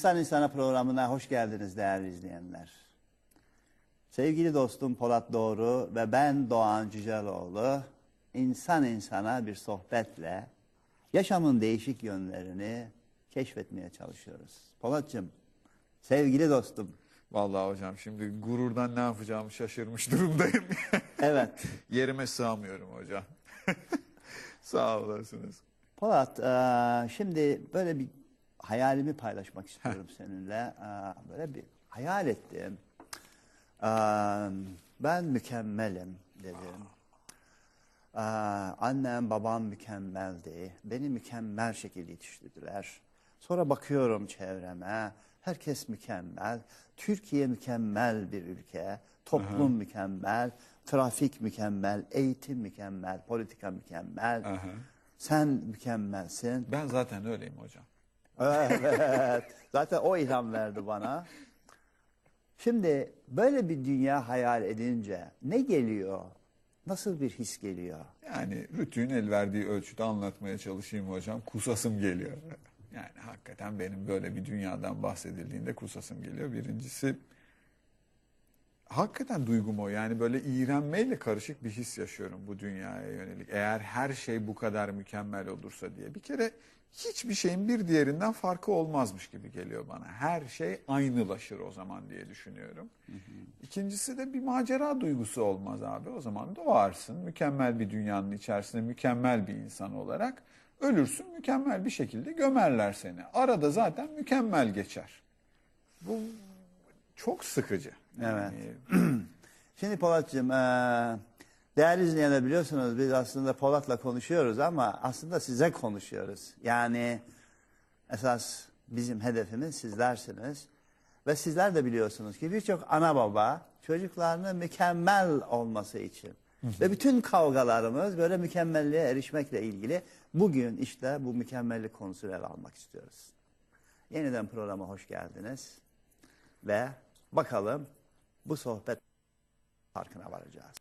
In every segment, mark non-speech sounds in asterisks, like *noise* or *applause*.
İnsan İnsana programına hoş geldiniz değerli izleyenler. Sevgili dostum Polat Doğru ve ben Doğan Cüceloğlu insan insana bir sohbetle yaşamın değişik yönlerini keşfetmeye çalışıyoruz. Polatcığım, sevgili dostum. Vallahi hocam şimdi gururdan ne yapacağımı şaşırmış *laughs* durumdayım. Evet, Yerime sığamıyorum hocam. *laughs* Sağ olasınız. Polat, şimdi böyle bir hayalimi paylaşmak istiyorum seninle. Böyle bir hayal ettim. Ben mükemmelim dedim. Annem, babam mükemmeldi. Beni mükemmel şekilde yetiştirdiler. Sonra bakıyorum çevreme. Herkes mükemmel. Türkiye mükemmel bir ülke. Toplum mükemmel. Trafik mükemmel. Eğitim mükemmel. Politika mükemmel. Aha. Sen mükemmelsin. Ben zaten öyleyim hocam. Evet. Zaten o ilham verdi bana. Şimdi böyle bir dünya hayal edince ne geliyor? Nasıl bir his geliyor? Yani rütüğün el verdiği ölçüde anlatmaya çalışayım hocam. Kusasım geliyor. Yani hakikaten benim böyle bir dünyadan bahsedildiğinde kusasım geliyor. Birincisi hakikaten duygum o. Yani böyle iğrenmeyle karışık bir his yaşıyorum bu dünyaya yönelik. Eğer her şey bu kadar mükemmel olursa diye. Bir kere hiçbir şeyin bir diğerinden farkı olmazmış gibi geliyor bana. Her şey aynılaşır o zaman diye düşünüyorum. İkincisi de bir macera duygusu olmaz abi. O zaman doğarsın mükemmel bir dünyanın içerisinde mükemmel bir insan olarak. Ölürsün mükemmel bir şekilde gömerler seni. Arada zaten mükemmel geçer. Bu çok sıkıcı. Evet. Yani *clears throat* Şimdi Polatcığım, eee, değerli izleyenler biliyorsunuz biz aslında Polat'la konuşuyoruz ama aslında size konuşuyoruz. Yani esas bizim hedefimiz sizlersiniz. Ve sizler de biliyorsunuz ki birçok ana baba çocuklarının mükemmel olması için ve bütün kavgalarımız böyle mükemmelliğe erişmekle ilgili bugün işte bu mükemmellik konusunu ele almak istiyoruz. Yeniden programa hoş geldiniz ve bakalım bu sohbet farkına varacağız.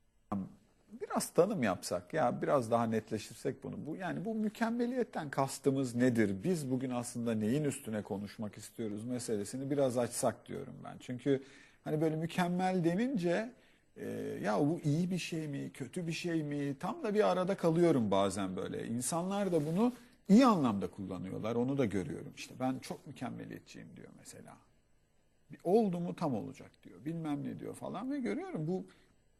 Biraz tanım yapsak ya biraz daha netleştirsek bunu. Bu yani bu mükemmeliyetten kastımız nedir? Biz bugün aslında neyin üstüne konuşmak istiyoruz meselesini biraz açsak diyorum ben. Çünkü hani böyle mükemmel denince e, ya bu iyi bir şey mi, kötü bir şey mi? Tam da bir arada kalıyorum bazen böyle. İnsanlar da bunu iyi anlamda kullanıyorlar. Onu da görüyorum. İşte ben çok mükemmeliyetçiyim diyor mesela. Oldu mu tam olacak diyor. Bilmem ne diyor falan ve görüyorum bu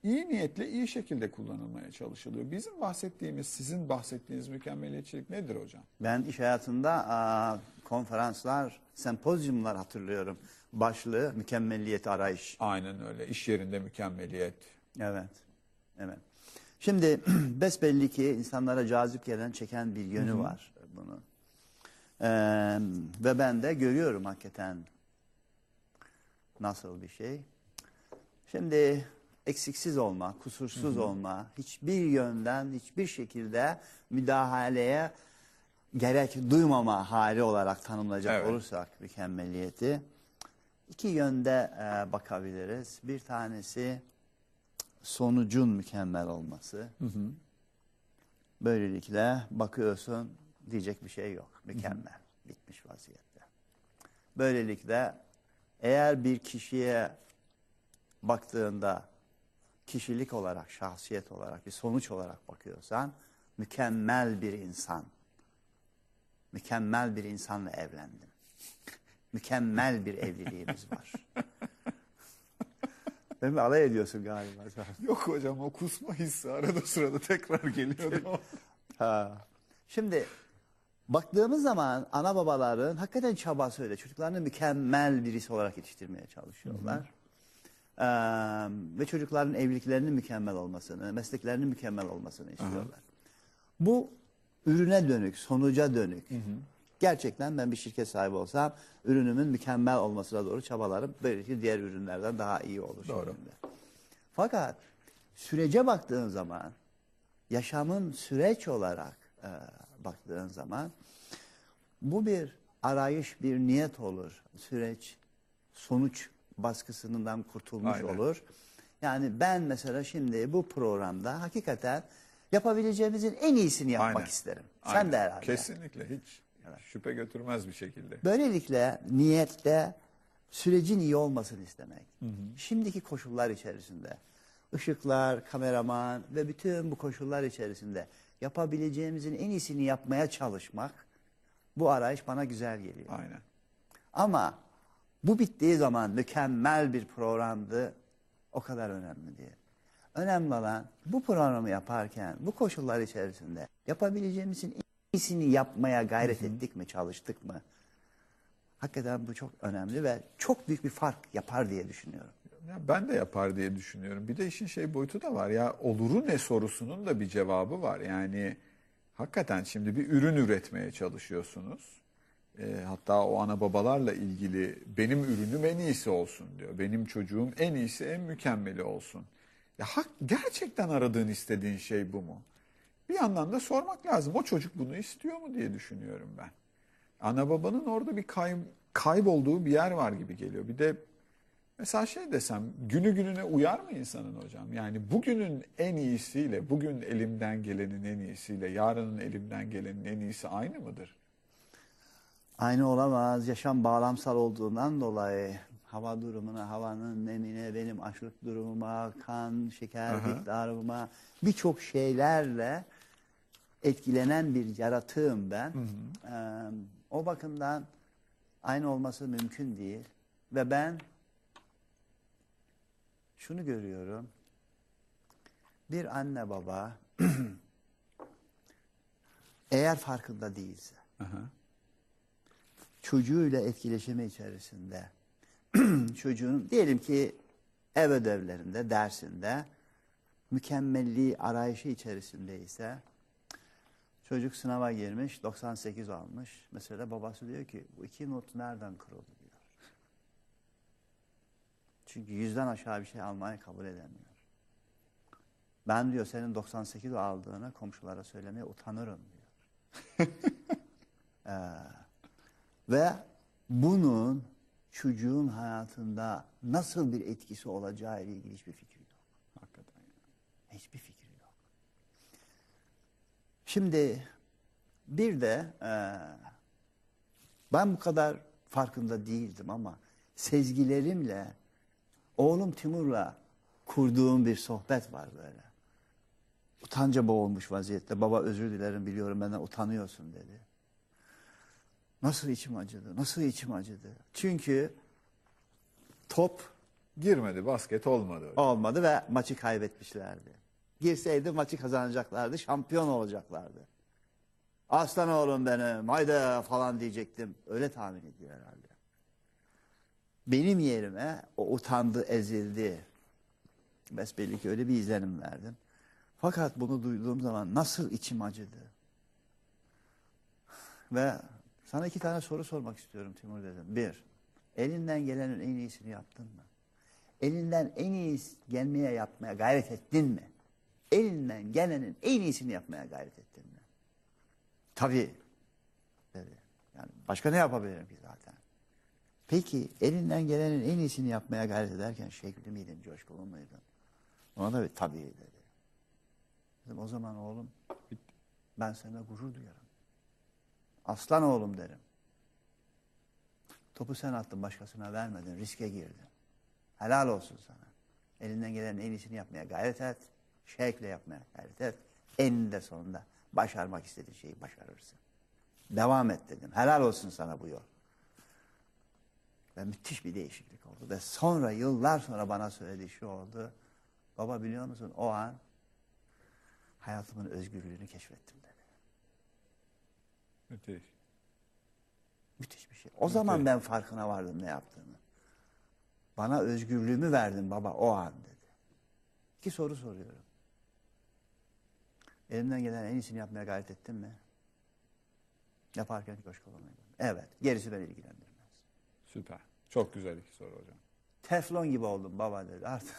iyi niyetle iyi şekilde kullanılmaya çalışılıyor. Bizim bahsettiğimiz, sizin bahsettiğiniz mükemmeliyetçilik nedir hocam? Ben iş hayatında aa, konferanslar, sempozyumlar hatırlıyorum. Başlığı mükemmelliyet arayış. Aynen öyle. İş yerinde mükemmeliyet. Evet. Evet. Şimdi *clears throat* besbelli ki insanlara cazip gelen, çeken bir yönü var bunun. Ee, ve ben de görüyorum hakikaten nasıl bir şey. Şimdi eksiksiz olma, kusursuz olma, hiçbir yönden, hiçbir şekilde müdahaleye gerek duymama hali olarak tanımlayacak Evet. olursak mükemmeliyeti iki yönde e, bakabiliriz. Bir tanesi sonucun mükemmel olması. Böylelikle bakıyorsun diyecek bir şey yok. Mükemmel. Bitmiş vaziyette. Böylelikle eğer bir kişiye baktığında kişilik olarak, şahsiyet olarak, bir sonuç olarak bakıyorsan mükemmel bir insan. Mükemmel bir insanla evlendim. Mükemmel bir evliliğimiz var. *laughs* Değil mi? Alay ediyorsun galiba. Yok hocam o kusma hissi arada sırada tekrar geliyordu. *laughs* Ha. Şimdi baktığımız zaman ana babaların hakikaten çabası öyle. Çocuklarını mükemmel birisi olarak yetiştirmeye çalışıyorlar. Ee, ve çocukların evliliklerinin mükemmel olmasını, mesleklerinin mükemmel olmasını istiyorlar. Bu ürüne dönük, sonuca dönük. Gerçekten ben bir şirket sahibi olsam ürünümün mükemmel olmasına doğru çabalarım. Böylelikle diğer ürünlerden daha iyi olur. Doğru. şeklinde. Fakat sürece baktığın zaman yaşamın süreç olarak e, baktığın zaman bu bir arayış, bir niyet olur. Süreç, sonuç baskısından kurtulmuş Aynen. olur. Yani ben mesela şimdi bu programda hakikaten yapabileceğimizin en iyisini yapmak Aynen. isterim. Sen Aynen. de herhalde. Kesinlikle hiç. kadar. Şüphe götürmez bir şekilde. Böylelikle niyette sürecin iyi olmasını istemek. Şimdiki koşullar içerisinde ışıklar, kameraman ve bütün bu koşullar içerisinde yapabileceğimizin en iyisini yapmaya çalışmak bu arayış bana güzel geliyor. Aynen. Ama bu bittiği zaman mükemmel bir programdı. O kadar önemli değil. Önemli olan bu programı yaparken bu koşullar içerisinde yapabileceğimizin iyisini yapmaya gayret ettik mi, çalıştık mı? Hakikaten bu çok önemli ve çok büyük bir fark yapar diye düşünüyorum. Ya ben de yapar diye düşünüyorum. Bir de işin şey boyutu da var ya oluru ne sorusunun da bir cevabı var. Yani hakikaten şimdi bir ürün üretmeye çalışıyorsunuz. Ee, hatta o ana babalarla ilgili benim ürünüm en iyisi olsun diyor. Benim çocuğum en iyisi en mükemmeli olsun. Ya hak, gerçekten aradığın istediğin şey bu mu? Bir yandan da sormak lazım. O çocuk bunu istiyor mu diye düşünüyorum ben. Ana babanın orada bir kay, kaybolduğu bir yer var gibi geliyor. Bir de Mesela şey desem günü gününe uyar mı insanın hocam? Yani bugünün en iyisiyle, bugün elimden gelenin en iyisiyle, yarının elimden gelenin en iyisi aynı mıdır? Aynı olamaz. Yaşam bağlamsal olduğundan dolayı hava durumuna, havanın nemine, benim açlık durumuma, kan, şeker Aha. miktarıma birçok şeylerle etkilenen bir yaratığım ben. Ee, o bakımdan aynı olması mümkün değil. Ve ben şunu görüyorum. Bir anne baba *clears throat* eğer farkında değilse Aha. Çocuğuyla etkileşimi içerisinde *clears throat* çocuğun diyelim ki ev ödevlerinde, dersinde mükemmelliği arayışı içerisindeyse çocuk sınava girmiş, 98 almış. Mesela babası diyor ki bu iki not nereden kırıldı diyor. Çünkü yüzden aşağı bir şey almayı kabul edemiyor. Ben diyor senin 98 aldığını komşulara söylemeye utanırım diyor. *laughs* Ee, ve bunun çocuğun hayatında nasıl bir etkisi olacağı ile ilgili hiçbir fikri yok. Hakikaten. Hiçbir fikri yok. Şimdi bir de eee, ben bu kadar farkında değildim ama sezgilerimle oğlum Timur'la kurduğum bir sohbet var böyle. Utanca boğulmuş vaziyette. Baba özür dilerim biliyorum benden utanıyorsun dedi. Nasıl içim acıdı, nasıl içim acıdı. Çünkü top Girmedi, basket olmadı. öyle. olmadı ve maçı kaybetmişlerdi. Girseydi maçı kazanacaklardı, şampiyon olacaklardı. Aslan oğlum benim, haydi falan diyecektim. Öyle tahmin ediyor herhalde. Benim yerime o utandı, ezildi. Besbelli ki öyle bir izlenim verdim. Fakat bunu duyduğum zaman nasıl içim acıdı. Ve sana iki tane soru sormak istiyorum Timur dedim. Bir, elinden gelenin en iyisini yaptın mı? Elinden en iyisi gelmeye yapmaya gayret ettin mi? Elinden gelenin en iyisini yapmaya gayret ettin mi? Tabii dedi. Yani başka ne yapabilirim ki zaten? Peki elinden gelenin en iyisini yapmaya gayret ederken şekli miydin, coşkulu muydun? Ona da bir tabii dedi. Dedim o zaman oğlum ben sana gurur duyarım. Aslan oğlum derim. Topu sen attın başkasına vermedin, riske girdin. Helal olsun sana. Elinden gelenin en iyisini yapmaya gayret et. Şevkle yapmaya gayret et. Eninde sonunda başarmak istediğin şeyi başarırsın. Devam et dedim. Helal olsun sana bu yol. Ve müthiş bir değişiklik oldu. Ve sonra yıllar sonra bana söylediği şu oldu. Baba biliyor musun o an hayatımın özgürlüğünü keşfettim dedi. Müthiş. Müthiş bir şey. O zaman ben farkına vardım ne yaptığını. Bana özgürlüğümü verdin baba o an dedi. İki soru soruyorum. Elimden gelen en iyisini yapmaya gayret ettin mi? Yaparken coşkulu muydun? Evet. Gerisi beni ilgilendirmez. Süper. Çok güzel iki soru hocam. Teflon gibi oldum baba dedi. Artık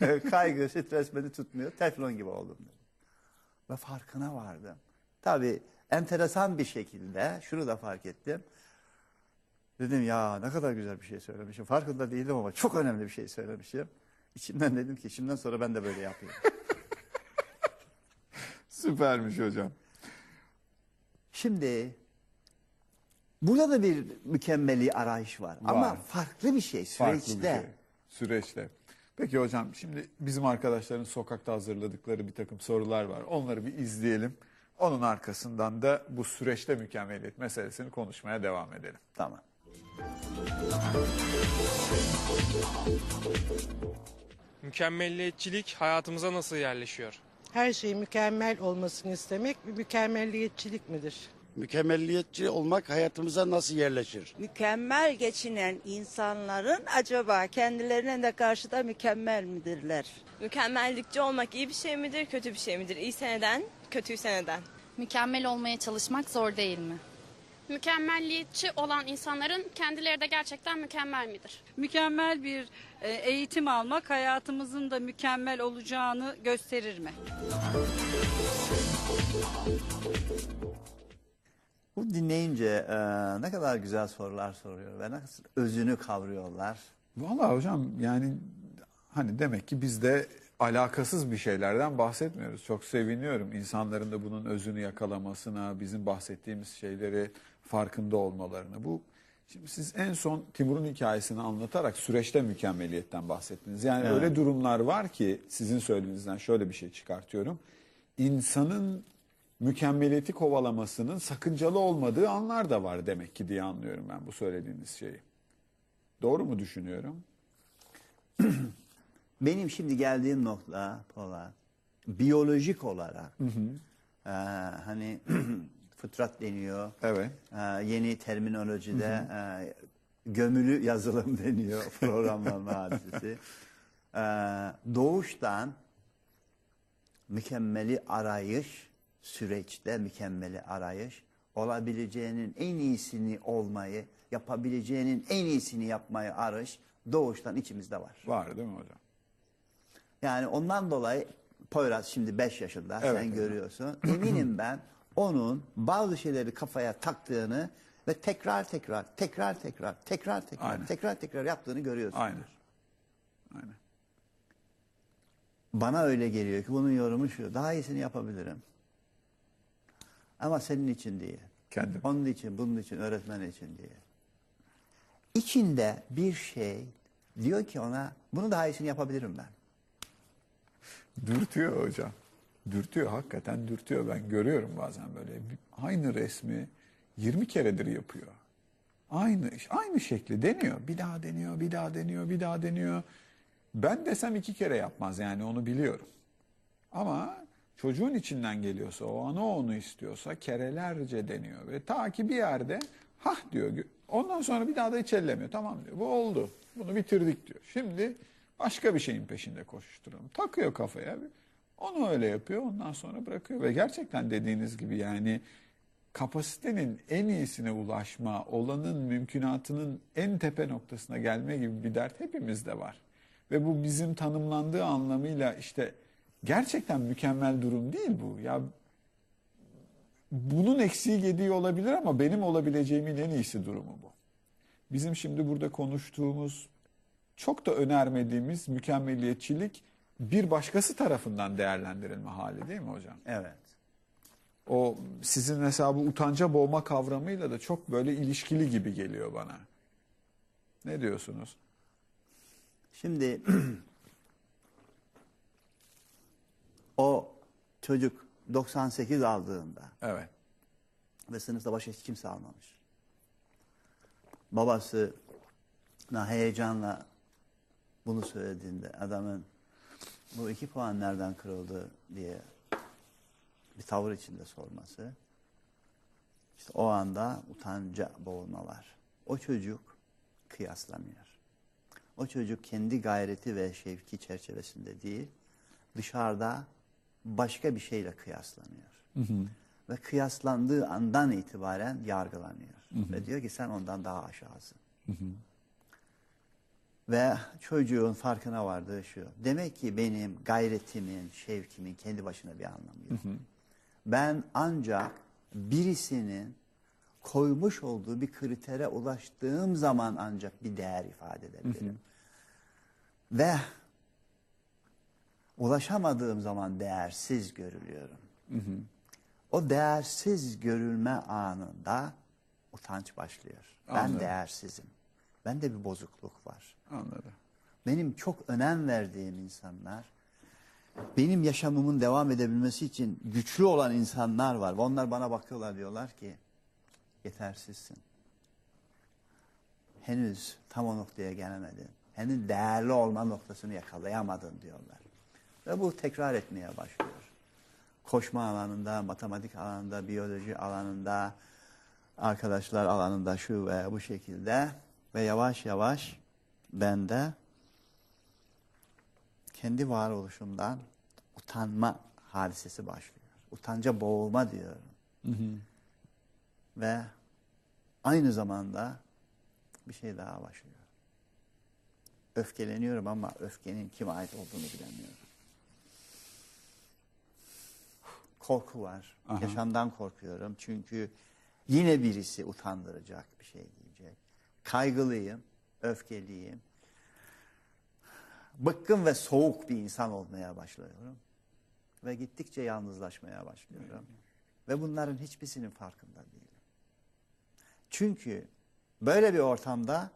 *laughs* kaygı, stres beni tutmuyor. Teflon gibi oldum dedi. Ve farkına vardım. Tabii enteresan bir şekilde şunu da fark ettim. Dedim ya ne kadar güzel bir şey söylemişim. Farkında değildim ama çok önemli bir şey söylemişim. İçimden dedim ki şimdiden sonra ben de böyle yapayım. *laughs* Süpermiş hocam. Şimdi Burada da bir mükemmeli arayış var. Ama Var. farklı bir şey Farklı süreçte. bir şey. Süreçte. Peki hocam şimdi bizim arkadaşların sokakta hazırladıkları bir takım sorular var. Onları bir izleyelim. Onun arkasından da bu süreçte mükemmeliyet meselesini konuşmaya devam edelim. Tamam. Mükemmelliyetçilik hayatımıza nasıl yerleşiyor? Her şey mükemmel olmasını istemek bir mükemmelliyetçilik midir? Mükemmelliyetçi olmak hayatımıza nasıl yerleşir? mükemmel geçinen insanların acaba kendilerine de karşı da mükemmel midirler? Mükemmellikçi olmak iyi bir şey midir, kötü bir şey midir? İyiyse neden, kötüyse neden? Mükemmel olmaya çalışmak zor değil mi? mükemmelliyetçi olan insanların kendileri de gerçekten mükemmel midir? Mükemmel bir e, eğitim almak hayatımızın da mükemmel olacağını gösterir mi? Dinleyince e, ne kadar güzel sorular soruyor ve nasıl özünü kavruyorlar. Vallahi hocam yani hani demek ki biz de alakasız bir şeylerden bahsetmiyoruz. Çok seviniyorum insanların da bunun özünü yakalamasına, bizim bahsettiğimiz şeyleri farkında olmalarına. Bu şimdi siz en son Timur'un hikayesini anlatarak süreçte mükemmeliyetten bahsettiniz. Yani Evet. öyle durumlar var ki sizin söylediğinizden şöyle bir şey çıkartıyorum. İnsanın mükemmeliyeti kovalamasının sakıncalı olmadığı anlar da var demek ki diye anlıyorum ben bu söylediğiniz şeyi. Doğru mu düşünüyorum? *clears throat* Benim şimdi geldiğim nokta Polat, biyolojik olarak e, hani *clears throat* fıtrat deniyor. Evet. E, yeni terminolojide e, gömülü yazılım *laughs* deniyor programlama *laughs* hadisesi. E, doğuştan mükemmeli arayış, süreçte mükemmeli arayış, olabileceğinin en iyisini olmayı, yapabileceğinin en iyisini yapmayı arayış doğuştan içimizde var. Var değil mi hocam? Yani ondan dolayı Poyraz şimdi 5 yaşında Evet, sen evet. görüyorsun. Eminim ben onun bazı şeyleri kafaya taktığını ve tekrar tekrar tekrar tekrar tekrar tekrar Aynen. tekrar tekrar yaptığını görüyorsun. Aynen. Aynen. Bana öyle geliyor ki bunun yorumu şu. Daha iyisini yapabilirim. Ama senin için değil. Kendim. Onun için, bunun için, öğretmen için diye. İçinde bir şey diyor ki ona bunu daha iyisini yapabilirim ben. Dürtüyor hocam. Dürtüyor hakikaten dürtüyor. Ben görüyorum bazen böyle aynı resmi 20 keredir yapıyor. Aynı aynı şekli deniyor. Bir daha deniyor, bir daha deniyor, bir daha deniyor. Ben desem iki kere yapmaz yani onu biliyorum. Ama çocuğun içinden geliyorsa, o ana onu istiyorsa kerelerce deniyor. Ve ta ki bir yerde hah diyor. Ondan sonra bir daha da hiç ellemiyor. Tamam diyor. Bu oldu. Bunu bitirdik diyor. Şimdi başka bir şeyin peşinde koşturalım. Takıyor kafaya. Onu öyle yapıyor. Ondan sonra bırakıyor. Ve gerçekten dediğiniz gibi yani kapasitenin en iyisine ulaşma, olanın mümkünatının en tepe noktasına gelme gibi bir dert hepimizde var. Ve bu bizim tanımlandığı anlamıyla işte gerçekten mükemmel durum değil bu. Ya bunun eksiği gediği olabilir ama benim olabileceğimin en iyisi durumu bu. Bizim şimdi burada konuştuğumuz çok da önermediğimiz mükemmeliyetçilik bir başkası tarafından değerlendirilme hali değil mi hocam? Evet. O sizin hesabı utanca boğma kavramıyla da çok böyle ilişkili gibi geliyor bana. Ne diyorsunuz? Şimdi *clears throat* o çocuk 98 aldığında Evet. ve sınıfta başka hiç kimse almamış. Babası heyecanla bunu söylediğinde adamın bu iki puan nereden kırıldı diye bir tavır içinde sorması. İşte o anda utanca boğulmalar. O çocuk kıyaslamıyor. O çocuk kendi gayreti ve şevki çerçevesinde değil, dışarıda başka bir şeyle kıyaslanıyor. Ve kıyaslandığı andan itibaren yargılanıyor. Ve diyor ki sen ondan daha aşağısın. Ve çocuğun farkına vardığı şu. Demek ki benim gayretimin, şevkimin kendi başına bir anlamı yok. Ben ancak birisinin koymuş olduğu bir kritere ulaştığım zaman ancak bir değer ifade edebilirim. Ve ulaşamadığım zaman değersiz görülüyorum. O değersiz görülme anında utanç başlıyor. Anladım. Ben değersizim. Bende bir bozukluk var. Anladım. Benim çok önem verdiğim insanlar, benim yaşamımın devam edebilmesi için güçlü olan insanlar var. Onlar bana bakıyorlar diyorlar ki, yetersizsin. Henüz tam o noktaya gelemedin. Henüz değerli olma noktasını yakalayamadın diyorlar. Ve bu tekrar etmeye başlıyor. Koşma alanında, matematik alanında, biyoloji alanında, arkadaşlar alanında şu ve bu şekilde ve yavaş yavaş bende kendi varoluşumdan utanma hadisesi başlıyor. Utanca boğulma diyorum. Ve aynı zamanda bir şey daha başlıyor. Öfkeleniyorum ama öfkenin kime ait olduğunu bilemiyorum. Korku var. Aha. Yaşamdan korkuyorum. Çünkü yine birisi utandıracak bir şey diyecek. Kaygılıyım, öfkeliyim. Bıkkın ve soğuk bir insan olmaya başlıyorum. Ve gittikçe yalnızlaşmaya başlıyorum. Ve bunların hiçbirisinin farkında değilim. Çünkü böyle bir ortamda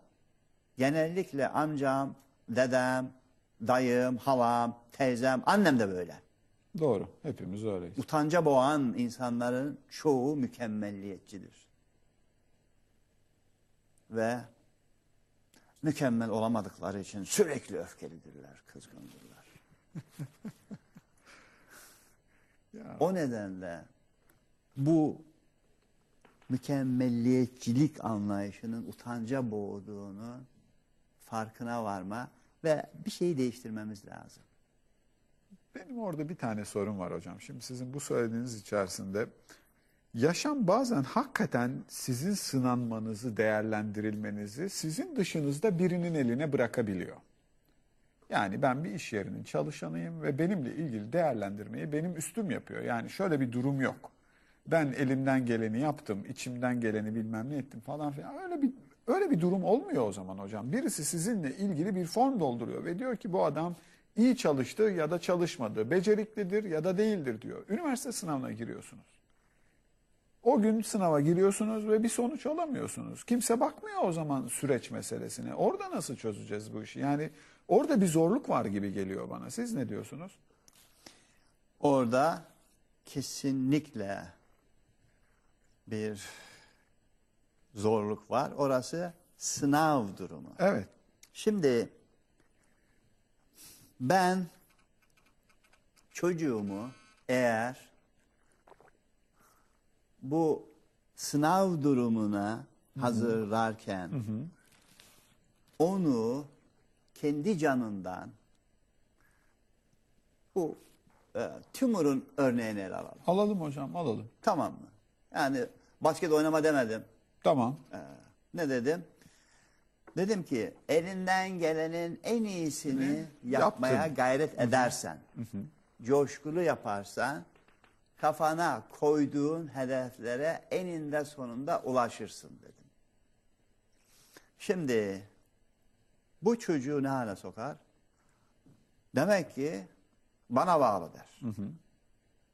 genellikle amcam, dedem, dayım, halam, teyzem, annem de böyle. Doğru. Hepimiz öyleyiz. Utanca boğan insanların çoğu mükemmelliyetçidir. Ve mükemmel olamadıkları için sürekli öfkelidirler, kızgındırlar. *laughs* O nedenle bu mükemmelliyetçilik anlayışının utanca boğduğunu farkına varma ve bir şeyi değiştirmemiz lazım. Benim orada bir tane sorum var hocam. Şimdi sizin bu söylediğiniz içerisinde yaşam bazen hakikaten sizin sınanmanızı, değerlendirilmenizi sizin dışınızda birinin eline bırakabiliyor. Yani ben bir iş yerinin çalışanıyım ve benimle ilgili değerlendirmeyi benim üstüm yapıyor. Yani şöyle bir durum yok. Ben elimden geleni yaptım, içimden geleni bilmem ne ettim falan filan. Öyle bir öyle bir durum olmuyor o zaman hocam. Birisi sizinle ilgili bir form dolduruyor ve diyor ki bu adam iyi çalıştı ya da çalışmadı, beceriklidir ya da değildir diyor. Üniversite sınavına giriyorsunuz. O gün sınava giriyorsunuz ve bir sonuç alamıyorsunuz. Kimse bakmıyor o zaman süreç meselesine. Orada nasıl çözeceğiz bu işi? Yani orada bir zorluk var gibi geliyor bana. Siz ne diyorsunuz? Orada kesinlikle bir zorluk var. Orası sınav durumu. Evet. Şimdi ben çocuğumu eğer bu sınav durumuna hazırlarken onu kendi canından bu e, Timur'un örneğini ele alalım. Alalım hocam alalım. Tamam mı? Yani basket oynama demedim. Tamam. Ne dedim? Dedim ki elinden gelenin en iyisini yapmaya Yaptın. gayret edersen, coşkulu yaparsan, kafana koyduğun hedeflere eninde sonunda ulaşırsın dedim. Şimdi bu çocuğu ne hale sokar? Demek ki bana bağlı der.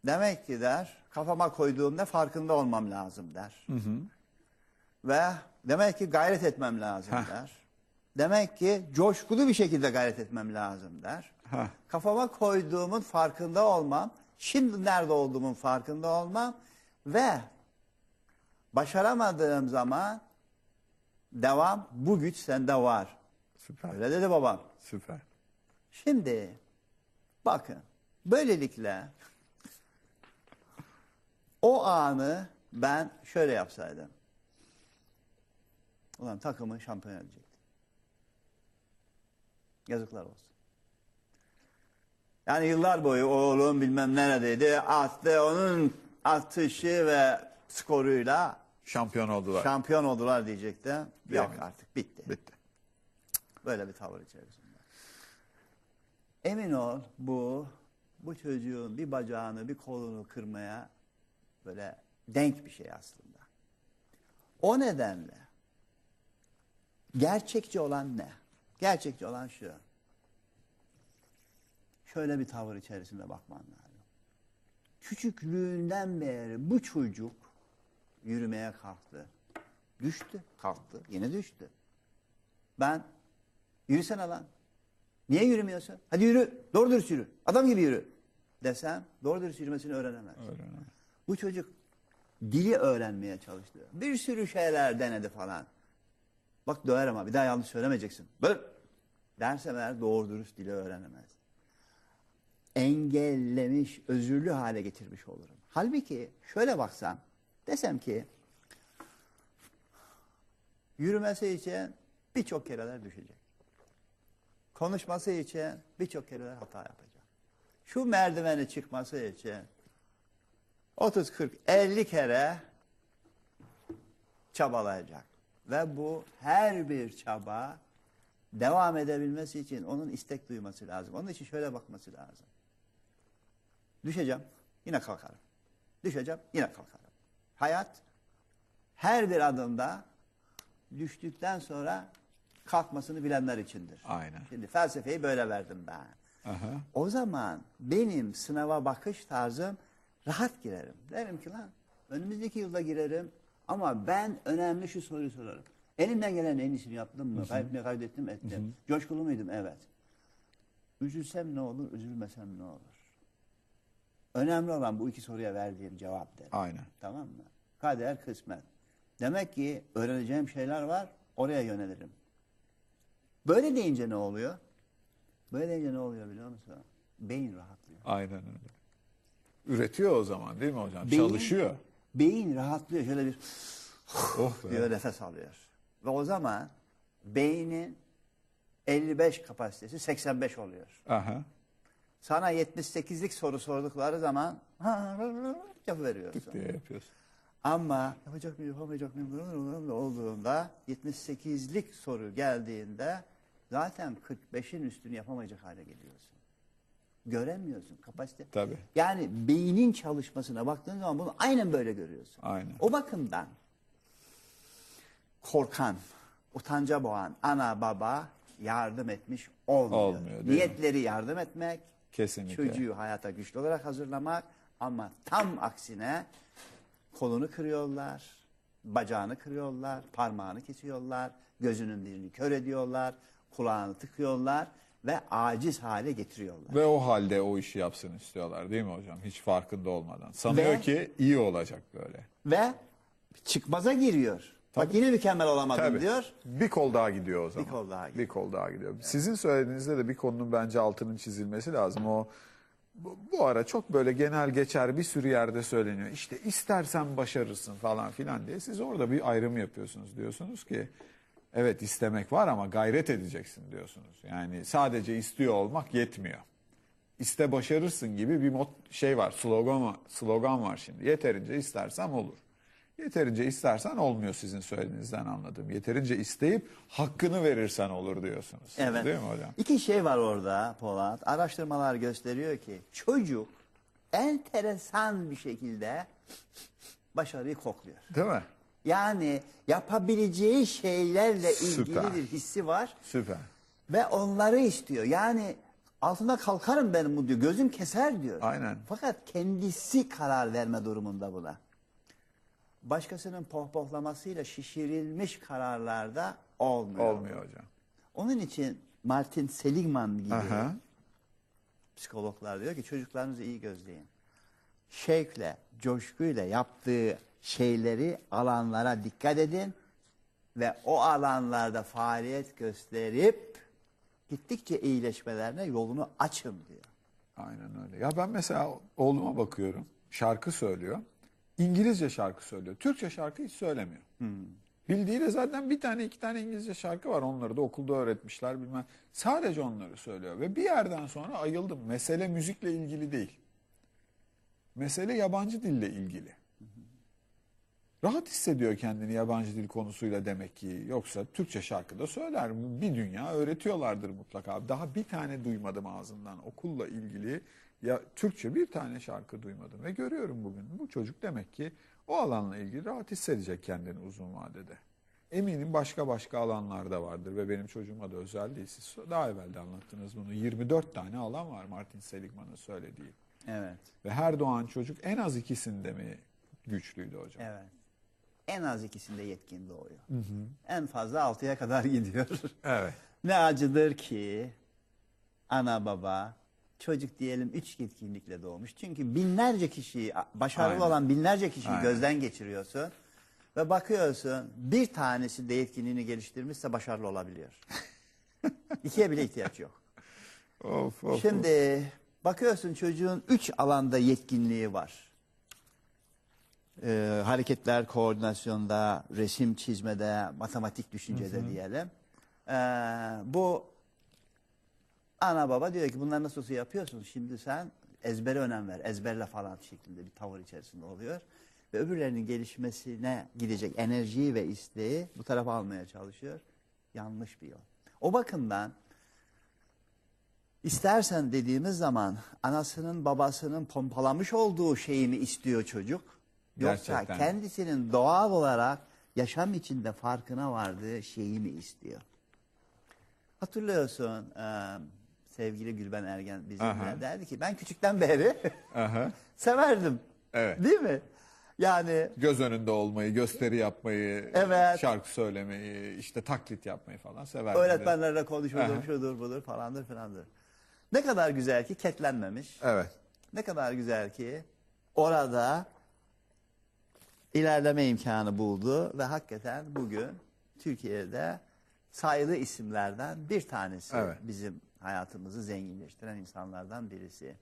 Demek ki der, kafama koyduğumda farkında olmam lazım der. Ve demek ki gayret etmem lazım Heh. der. Demek ki coşkulu bir şekilde gayret etmem lazım der. Heh. Kafama koyduğumun farkında olmam, şimdi nerede olduğumun farkında olmam ve başaramadığım zaman devam bu güç sende var. Süper. Öyle dedi babam. Süper. Şimdi bakın böylelikle o anı ben şöyle yapsaydım. Ulan takımı şampiyon edecekti. Yazıklar olsun. Yani yıllar boyu oğlum bilmem neredeydi attı onun atışı ve skoruyla Şampiyon oldular. şampiyon oldular diyecekti. Yok artık bitti. Bitti. Böyle bir tavır içerisinde. Emin ol bu bu çocuğun bir bacağını bir kolunu kırmaya böyle denk bir şey aslında. O nedenle gerçekçi olan ne? Gerçekçi olan şu. Şöyle bir tavır içerisinde bakman lazım. Küçüklüğünden beri bu çocuk yürümeye kalktı. Düştü, kalktı, yine düştü. Ben, yürüsene lan. Niye yürümüyorsun? Hadi yürü, doğru dürüst yürü. Adam gibi yürü. Desem doğru dürüst yürümesini öğrenemez. Öğrenemez. Bu çocuk dili öğrenmeye çalıştı. Bir sürü şeyler denedi falan. Bak döverim ama bir daha yanlış söylemeyeceksin. Böyle dersem eğer doğru dürüst dili öğrenemez. Engellemiş, özürlü hale getirmiş olurum. Halbuki şöyle baksam, desem ki yürümesi için birçok kereler düşecek. Konuşması için birçok kereler hata yapacak. Şu merdiveni çıkması için 30, 40, 50 kere çabalayacak. Ve bu her bir çaba devam edebilmesi için onun istek duyması lazım. Onun için şöyle bakması lazım. Düşeceğim, yine kalkarım. Düşeceğim, yine kalkarım. Hayat her bir adımda düştükten sonra kalkmasını bilenler içindir. Aynen. Şimdi felsefeyi böyle verdim ben. Aha. O zaman benim sınava bakış tarzım rahat girerim. Derim ki lan önümüzdeki yılda girerim ama ben önemli şu soruyu sorarım. Elimden gelen en iyisini yaptım mı? Kayıp kaydettim ettim. Coşkulu muydum? Evet. Üzülsem ne olur, üzülmesem ne olur? Önemli olan bu iki soruya verdiğim cevap derim. Aynen. Tamam mı? Kader, kısmet. Demek ki öğreneceğim şeyler var, oraya yönelirim. Böyle deyince ne oluyor? Böyle deyince ne oluyor biliyor musun? Beyin rahatlıyor. Aynen öyle. Üretiyor o zaman değil mi hocam? Beyin- Çalışıyor. Beyin rahatlıyor. Şöyle bir Oh diyor nefes alıyor. Ve o zaman beynin 55 kapasitesi 85 oluyor. Aha. Sana 78'lik soru sordukları zaman yapıveriyorsun. diye yapıyorsun. Ama yapacak mıyım, yapamayacak mıyım olduğunda 78'lik soru geldiğinde zaten 45'in üstünü yapamayacak hale geliyorsun. Göremiyorsun kapasite. Tabii. Yani beynin çalışmasına baktığın zaman bunu aynen böyle görüyorsun. Aynen. O bakımdan korkan, utanca boğan ana baba yardım etmiş olmuyor. Olmuyor, değil mi? Niyetleri yardım etmek, Kesinlikle. çocuğu hayata güçlü olarak hazırlamak ama tam aksine kolunu kırıyorlar, bacağını kırıyorlar, parmağını kesiyorlar, gözünün birini kör ediyorlar, kulağını tıkıyorlar ve aciz hale getiriyorlar. Ve o halde o işi yapsın istiyorlar değil mi hocam? Hiç farkında olmadan. Sanıyor Ve- ki iyi olacak böyle. Ve çıkmaza giriyor. Bak yine mükemmel olamadım Tabii. diyor. Bir kol daha gidiyor o zaman. kol daha gidiyor. Bir kol daha gidiyor. Sizin söylediğinizde de bir konunun bence altının çizilmesi lazım. O bu, bu ara çok böyle genel geçer bir sürü yerde söyleniyor. İşte istersen başarırsın falan filan diye. Siz orada bir ayrım yapıyorsunuz. Diyorsunuz ki evet istemek var ama gayret edeceksin diyorsunuz. Yani sadece istiyor olmak yetmiyor. İste başarırsın gibi bir mod, şey var, slogan slogan var şimdi. Yeterince istersem olur. Yeterince istersen olmuyor sizin söylediğinizden anladım. Yeterince isteyip hakkını verirsen olur diyorsunuz. Evet. Değil mi hocam? İki şey var orada Polat. Araştırmalar gösteriyor ki çocuk enteresan bir şekilde başarıyı kokluyor. Değil mi? Yani yapabileceği şeylerle Süper. ilgili bir hissi var Süper. ve onları istiyor. Yani altında kalkarım benim bu diyor. Gözüm keser diyor. Aynen. Fakat kendisi karar verme durumunda buna. Başkasının pohpohlamasıyla şişirilmiş kararlarda olmuyor. Olmuyor hocam. Onun için Martin Seligman gibi Aha. psikologlar diyor ki çocuklarınızı iyi gözleyin. Şevkle, coşkuyla yaptığı şeyleri, alanlara dikkat edin ve o alanlarda faaliyet gösterip gittikçe iyileşmelerine yolunu açın diyor. Aynen öyle. Ya ben mesela oğluma bakıyorum. Şarkı söylüyor. İngilizce şarkı söylüyor. Türkçe şarkı hiç söylemiyor. Bildiği de zaten bir tane iki tane İngilizce şarkı var. Onları da okulda öğretmişler bilmem. Sadece onları söylüyor. Ve bir yerden sonra ayıldım. Mesele müzikle ilgili değil. Mesele yabancı dille ilgili. Rahat hissediyor kendini yabancı dil konusuyla demek ki. Yoksa Türkçe şarkı da söyler. Bir dünya öğretiyorlardır mutlaka. Daha bir tane duymadım ağzından okulla ilgili. Ya Türkçe bir tane şarkı duymadım. Ve görüyorum bugün bu çocuk demek ki o alanla ilgili rahat hissedecek kendini uzun vadede. Eminim başka başka alanlarda vardır ve benim çocuğuma da özel değil. Siz daha evvel de anlattınız bunu. 24 tane alan var Martin Seligman'ın söylediği. Evet. Ve her doğan çocuk en az ikisinde mi güçlüydü hocam? Evet. En az ikisinde yetkin doğuyor. En fazla altıya kadar *laughs* gidiyor. Evet. ne acıdır ki ana baba çocuk diyelim üç yetkinlikle doğmuş. Çünkü binlerce kişiyi, başarılı Aynen. olan binlerce kişiyi Aynen. gözden geçiriyorsun. Ve bakıyorsun bir tanesi de yetkinliğini geliştirmişse başarılı olabiliyor. *laughs* İkiye bile ihtiyaç yok. Of, of, Şimdi bakıyorsun çocuğun üç alanda yetkinliği var. Ee, hareketler koordinasyonda, resim çizmede, matematik düşüncede diyelim. Ee, bu ana baba diyor ki bunları nasıl olsa yapıyorsun. Şimdi sen ezbere önem ver. Ezberle falan şeklinde bir tavır içerisinde oluyor. Ve öbürlerinin gelişmesine gidecek enerjiyi ve isteği bu tarafa almaya çalışıyor. Yanlış bir yol. O bakımdan İstersen dediğimiz zaman anasının babasının pompalamış olduğu şeyi mi istiyor çocuk? Yoksa Gerçekten. kendisinin doğal olarak yaşam içinde farkına vardığı şeyi mi istiyor? Hatırlıyorsun e, sevgili Gülben Ergen bizimle Aha. derdi ki ben küçükten beri *laughs* Aha. severdim. Evet. Değil mi? Yani Göz önünde olmayı, gösteri yapmayı, Evet. şarkı söylemeyi, işte taklit yapmayı falan severdim. öğretmenlerle konuşulur, Aha. şudur budur falandır filandır. Ne kadar güzel ki ketlenmemiş. Evet. Ne kadar güzel ki orada ilerleme imkanı buldu ve hakikaten bugün Türkiye'de sayılı isimlerden bir tanesi Evet. bizim hayatımızı zenginleştiren insanlardan birisi.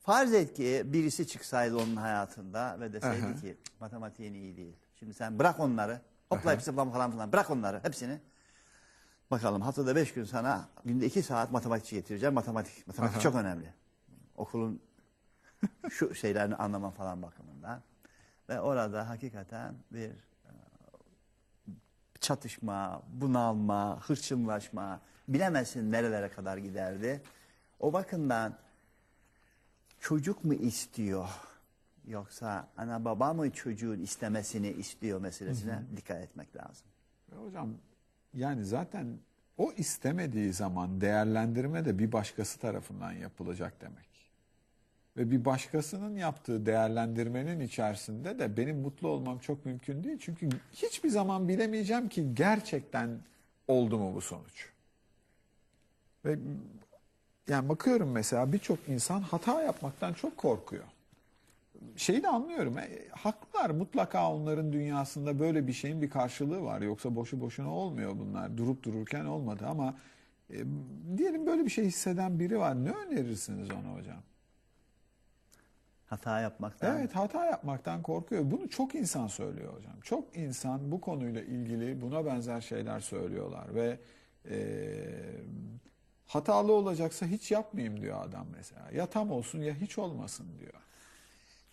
Farz et ki birisi çıksaydı onun hayatında ve deseydi Aha. ki matematiğin iyi değil. Şimdi sen bırak onları. Hoplayıp zıplam falan filan bırak onları hepsini. Bakalım haftada beş gün sana günde iki saat matematikçi getireceğim. Matematik, matematik çok önemli. Okulun *laughs* şu şeylerini anlama falan bakımından. Ve orada hakikaten bir e, çatışma, bunalma, hırçınlaşma, bilemezsin nerelere kadar giderdi. O bakımdan çocuk mu istiyor yoksa ana baba mı çocuğun istemesini istiyor meselesine dikkat etmek lazım. Hocam yani zaten o istemediği zaman değerlendirme de bir başkası tarafından yapılacak demek. Ve bir başkasının yaptığı değerlendirmenin içerisinde de benim mutlu olmam çok mümkün değil. Çünkü hiçbir zaman bilemeyeceğim ki gerçekten oldu mu bu sonuç. Ve yani bakıyorum mesela birçok insan hata yapmaktan çok korkuyor. Şeyi de anlıyorum. e, haklılar mutlaka onların dünyasında böyle bir şeyin bir karşılığı var. Yoksa boşu boşuna olmuyor bunlar. Durup dururken olmadı ama e, diyelim böyle bir şey hisseden biri var. Ne önerirsiniz ona hocam? Hata yapmaktan. Evet hata yapmaktan korkuyor. Bunu çok insan söylüyor hocam. Çok insan bu konuyla ilgili buna benzer şeyler söylüyorlar ve e, hatalı olacaksa hiç yapmayayım diyor adam mesela. Ya tam olsun ya hiç olmasın diyor.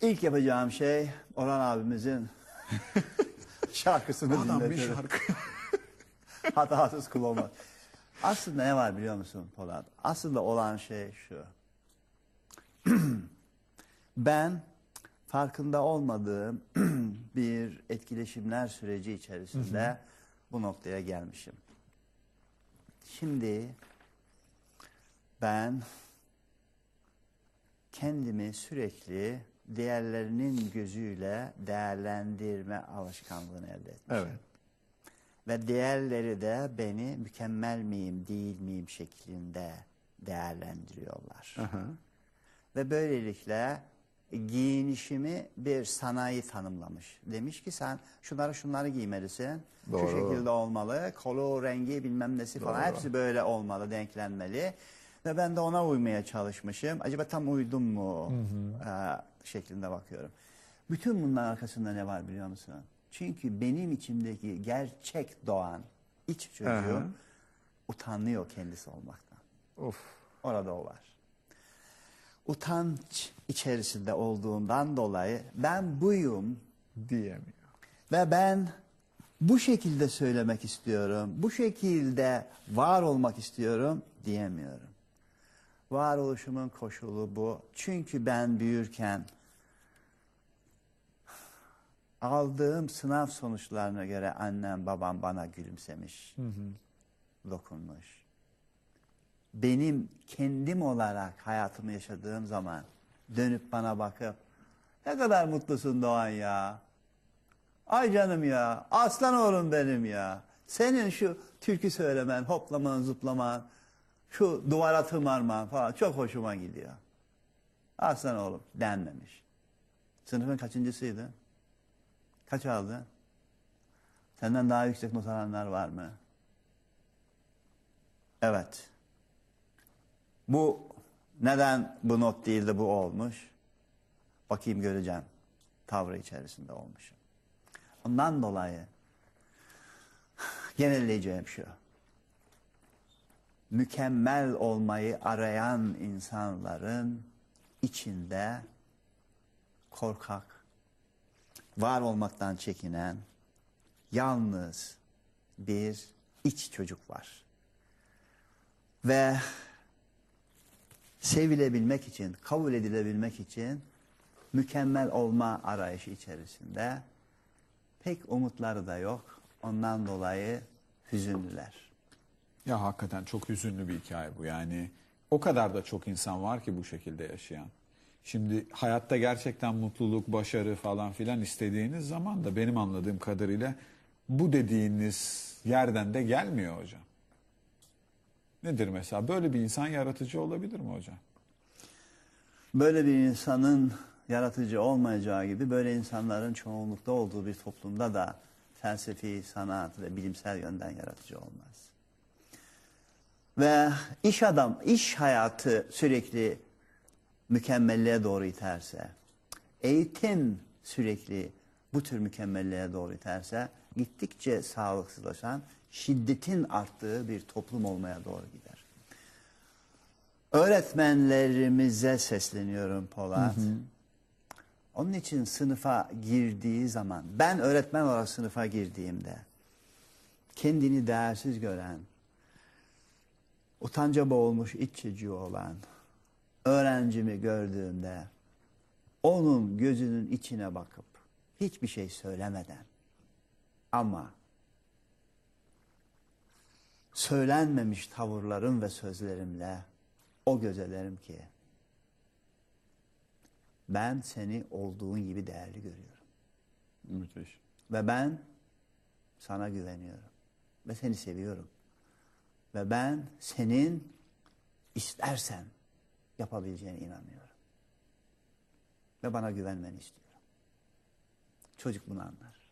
İlk yapacağım şey Orhan abimizin *laughs* şarkısını Adam bir dinletirim. şarkı. *laughs* Hatasız kul olmaz. Aslında ne var biliyor musun Polat? Aslında olan şey şu. *clears throat* ben farkında olmadığım *clears throat* bir etkileşimler süreci içerisinde bu noktaya gelmişim. Şimdi ben kendimi sürekli değerlerinin gözüyle değerlendirme alışkanlığını elde etmişim. Evet. Ve diğerleri de beni mükemmel miyim değil miyim şeklinde değerlendiriyorlar. Aha. Ve böylelikle giyinişimi bir sanayi tanımlamış. Demiş ki sen şunları şunları giymelisin. Doğru. Şu şekilde olmalı. Kolu, rengi bilmem nesi falan Doğru. hepsi böyle olmalı, denklenmeli. Ve ben de ona uymaya çalışmışım. Acaba tam uydum mu Ee, şeklinde bakıyorum. Bütün bunların arkasında ne var biliyor musun? Çünkü benim içimdeki gerçek doğan iç çocuğum Aha. utanıyor kendisi olmaktan. Of. Orada o var. Utanç içerisinde olduğundan dolayı ben buyum Diyemiyor. ve ben bu şekilde söylemek istiyorum, bu şekilde var olmak istiyorum diyemiyorum. Varoluşumun koşulu bu. Çünkü ben büyürken aldığım sınav sonuçlarına göre annem babam bana gülümsemiş, dokunmuş. Benim kendim olarak hayatımı yaşadığım zaman dönüp bana bakıp ne kadar mutlusun Doğan ya. Ay canım ya. Aslan oğlum benim ya. Senin şu türkü söylemen, hoplaman, zıplaman, şu duvara tırmanman falan çok hoşuma gidiyor. Aslan oğlum denmemiş. Sınıfın kaçıncısıydı? Kaç aldın? Senden daha yüksek not alanlar var mı? Evet. Bu neden bu not değil de bu olmuş? Bakayım göreceğim. Tavrı içerisinde olmuşum. Ondan dolayı genelleyeceğim şu. Mükemmel olmayı arayan insanların içinde korkak, var olmaktan çekinen, yalnız bir iç çocuk var. Ve sevilebilmek için, kabul edilebilmek için mükemmel olma arayışı içerisinde pek umutları da yok. Ondan dolayı hüzünlüler. Ya hakikaten çok hüzünlü bir hikaye bu. Yani o kadar da çok insan var ki bu şekilde yaşayan. Şimdi hayatta gerçekten mutluluk, başarı falan filan istediğiniz zaman da benim anladığım kadarıyla bu dediğiniz yerden de gelmiyor hocam. Nedir mesela? Böyle bir insan yaratıcı olabilir mi hocam? Böyle bir insanın yaratıcı olmayacağı gibi böyle insanların çoğunlukta olduğu bir toplumda da felsefi, sanat ve bilimsel yönden yaratıcı olmaz. Ve iş adam, iş hayatı sürekli mükemmelliğe doğru iterse, eğitim sürekli bu tür mükemmelliğe doğru iterse, gittikçe sağlıksızlaşan, şiddetin arttığı bir toplum olmaya doğru gider. Öğretmenlerimize sesleniyorum Polat. Onun için sınıfa girdiği zaman, ben öğretmen olarak sınıfa girdiğimde, kendini değersiz gören, utanca boğulmuş iç çocuğu olan öğrencimi gördüğümde, onun gözünün içine bakıp, hiçbir şey söylemeden, ama söylenmemiş tavırlarım ve sözlerimle o göze derim ki, ben seni olduğun gibi değerli görüyorum. Müthiş. Ve ben sana güveniyorum. Ve seni seviyorum. Ve ben senin istersen yapabileceğine inanıyorum. Ve bana güvenmeni istiyorum. Çocuk bunu anlar.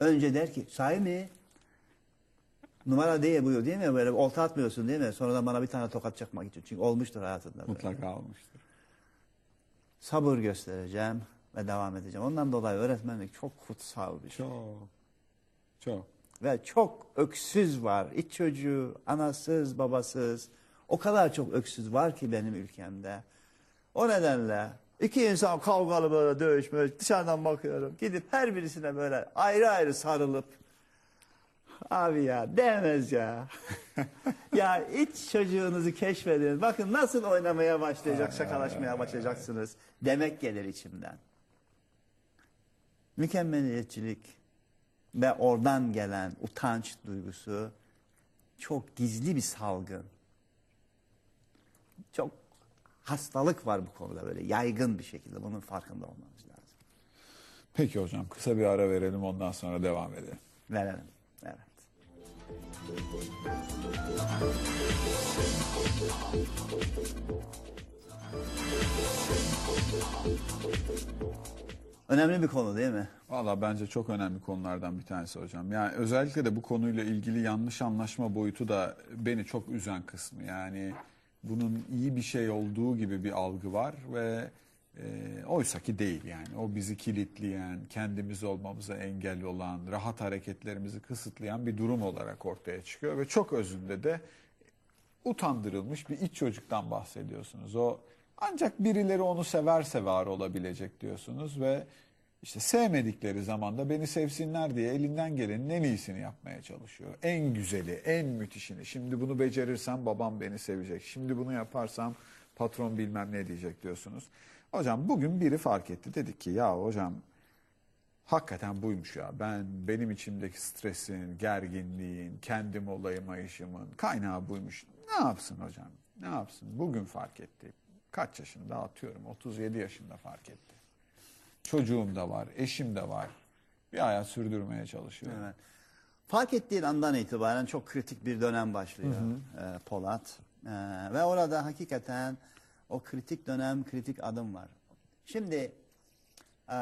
Önce der ki sahi mi? Numara değil buyur değil mi? Böyle olta atmıyorsun değil mi? Sonradan bana bir tane tokat çakmak için. Çünkü olmuştur hayatında. böyle. Mutlaka olmuştur. Sabır göstereceğim ve devam edeceğim. Ondan dolayı öğretmenlik çok kutsal bir şey. Çok. Çok. Ve çok öksüz var. İç çocuğu, anasız, babasız. O kadar çok öksüz var ki benim ülkemde. O nedenle iki insan kavgalı böyle dövüşmüş. Dışarıdan bakıyorum. Gidip her birisine böyle ayrı ayrı sarılıp Abi ya değmez ya. *laughs* ya iç çocuğunuzu keşfedin. Bakın nasıl oynamaya başlayacak, şakalaşmaya başlayacaksınız. Demek gelir içimden. Mükemmeliyetçilik ve oradan gelen utanç duygusu çok gizli bir salgın. Çok hastalık var bu konuda böyle yaygın bir şekilde. Bunun farkında olmamız lazım. Peki hocam kısa bir ara verelim ondan sonra devam edelim. Verelim. Önemli bir konu değil mi? Valla bence çok önemli konulardan bir tanesi hocam. Yani özellikle de bu konuyla ilgili yanlış anlaşma boyutu da beni çok üzen kısmı. Yani bunun iyi bir şey olduğu gibi bir algı var ve e, oysa ki değil yani. O bizi kilitleyen, kendimiz olmamıza engel olan, rahat hareketlerimizi kısıtlayan bir durum olarak ortaya çıkıyor. Ve çok özünde de utandırılmış bir iç çocuktan bahsediyorsunuz. O ancak birileri onu severse var olabilecek diyorsunuz ve işte sevmedikleri zaman da beni sevsinler diye elinden gelenin en iyisini yapmaya çalışıyor. En güzeli, en müthişini. Şimdi bunu becerirsem babam beni sevecek. Şimdi bunu yaparsam patron bilmem ne diyecek diyorsunuz. Hocam bugün biri fark etti. Dedik ki ya hocam hakikaten buymuş ya. Ben benim içimdeki stresin, gerginliğin, kendim olayamayışımın kaynağı buymuş. Ne yapsın hocam? Ne yapsın? Bugün fark etti. Kaç yaşında atıyorum? 37 yaşında fark etti. Çocuğum da var, eşim de var. Bir hayat sürdürmeye çalışıyorum. Evet. Fark ettiğin andan itibaren çok kritik bir dönem başlıyor e, Polat. E, ve orada hakikaten o kritik dönem, kritik adım var. Şimdi e,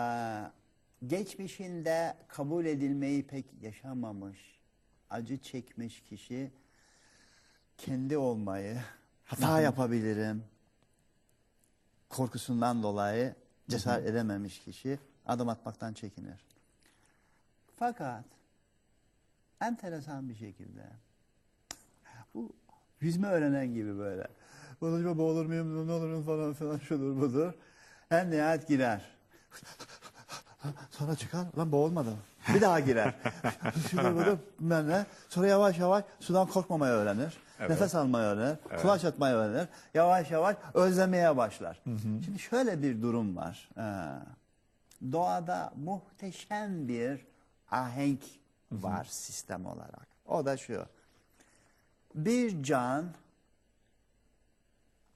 geçmişinde kabul edilmeyi pek yaşamamış, acı çekmiş kişi kendi olmayı, hata yapabilirim korkusundan dolayı cesaret edememiş kişi adım atmaktan çekinir. Fakat enteresan bir şekilde bu yüzme öğrenen gibi böyle. Bu acaba boğulur muyum, ne olurum falan filan şudur budur. En nihayet girer. Sonra çıkar, lan boğulmadım. Bir daha girer. *laughs* şudur budur, bilmem ne. Sonra yavaş yavaş sudan korkmamayı öğrenir. Nefes almayı öğrenir. Kulaç atmayı öğrenir. Yavaş yavaş özlemeye başlar. Şimdi şöyle bir durum var. Ee, doğada muhteşem bir ahenk var sistem olarak. O da şu. Bir can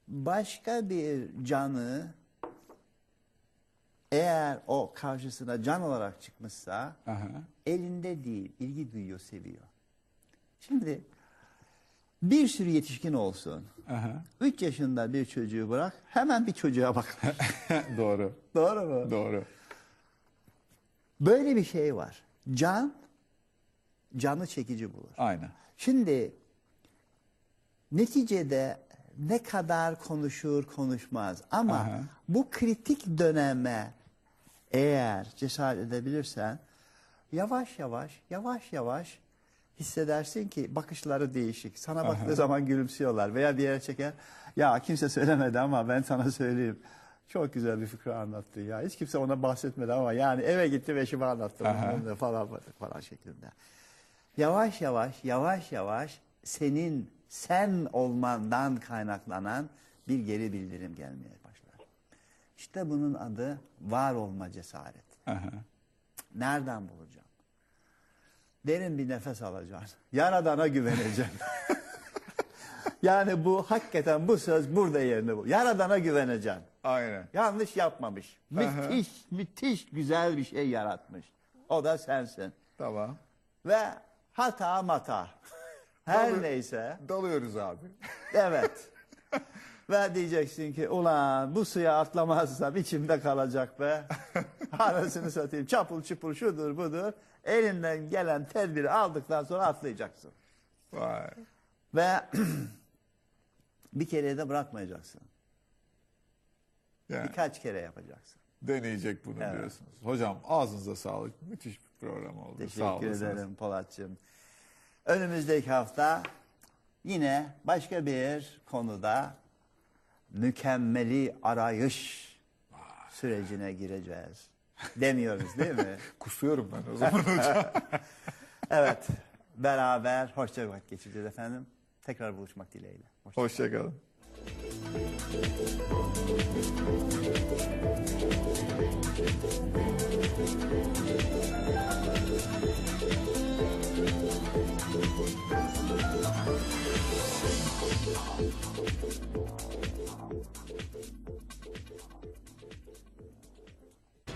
başka bir canı eğer o karşısına can olarak çıkmışsa Aha. elinde değil, ilgi duyuyor, seviyor. Şimdi bir sürü yetişkin olsun. Aha. 3 yaşında bir çocuğu bırak, hemen bir çocuğa bak. *laughs* Doğru, Doğru mu? doğru. Böyle bir şey var. Can, canı çekici bulur. Aynen. Şimdi neticede ne kadar konuşur konuşmaz ama Aha. bu kritik döneme eğer cesaret edebilirsen yavaş yavaş yavaş yavaş hissedersin ki bakışları değişik. Sana baktığı zaman gülümsüyorlar veya bir yere çeker. Ya kimse söylemedi ama ben sana söyleyeyim. Çok güzel bir fıkra anlattın ya. Hiç kimse ona bahsetmedi ama yani eve gitti ve Aha. Bunu da falan falan şeklinde. Yavaş yavaş yavaş yavaş senin sen olmandan kaynaklanan bir geri bildirim gelmeye başlar. İşte bunun adı var olma cesareti. Aha. Nereden bulacağım? Derin bir nefes alacaksın. Yaradana güveneceksin. *laughs* yani bu hakikaten bu söz burada yerini bu. Yaradana güveneceksin. Aynen. Yanlış yapmamış. Müthiş, müthiş güzel bir şey yaratmış. O da sensin. Tamam. Ve hata mata. Her Tabii. neyse. Dalıyoruz abi. Evet. *laughs* Ve diyeceksin ki ulan bu suya atlamazsam içimde kalacak be. *laughs* Anasını satayım. Çapul çupul şudur budur. Elinden gelen tedbiri aldıktan sonra atlayacaksın. Vay. Ve *clears throat* bir kere de bırakmayacaksın. Yani Birkaç kere yapacaksın. deneyecek bunu Evet. diyorsunuz. Hocam ağzınıza sağlık. Müthiş bir program oldu. Sağ Teşekkür olasınız. ederim Polatcığım. Önümüzdeki hafta yine başka bir konuda mükemmeli arayış sürecine gireceğiz. Demiyoruz değil mi? *laughs* Kusuyorum ben o zaman hocam. *laughs* Evet. Beraber hoşça vakit geçireceğiz efendim. Tekrar buluşmak dileğiyle. Hoşça Hoşçakalın.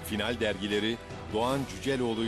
Final dergileri Doğan Cüceloğlu